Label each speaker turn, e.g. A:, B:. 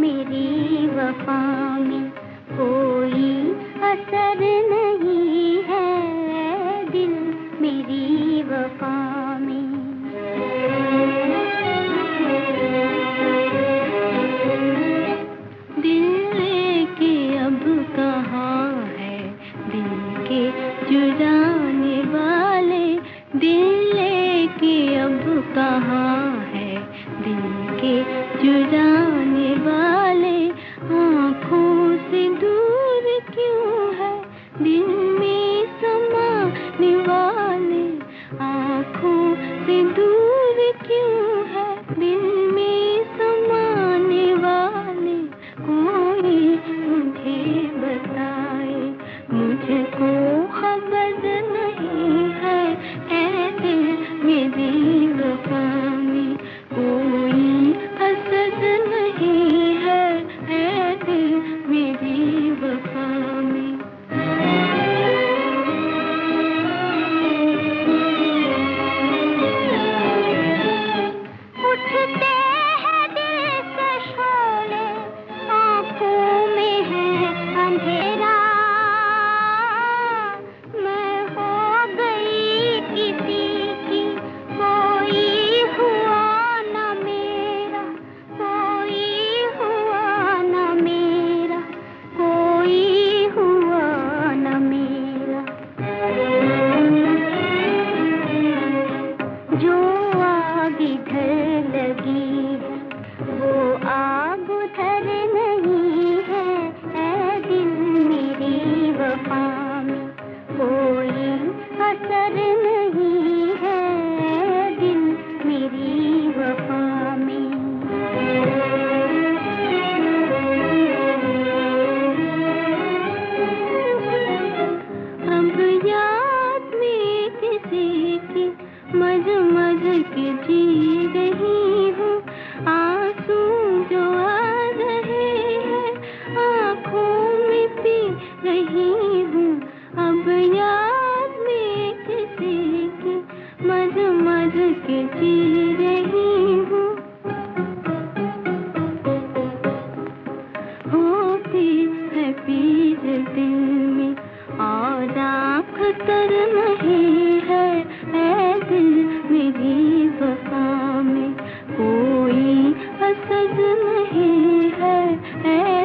A: मेरी कोई असर नहीं है। दिल मेरी दिल के अब कहाँ है? दिल के वाले। दिल के अब कहाँ है? दिल के जुड़ा मुझको खबर नहीं है, ऐसे मेरी वफा में कोई हसद नहीं है, ऐसे मेरी वफा इधर लगी। वो उधर नहीं है दिल मेरी कोई नहीं है दिल मेरी याद में किसी की मज मज जी रही हूँ आँसू जो आ रहे हैं, आँखों में पी रही हूँ। अब याद में किसी की जी रही हूँ। होती है पीर दिल में, और आँख तर नहीं नहीं है।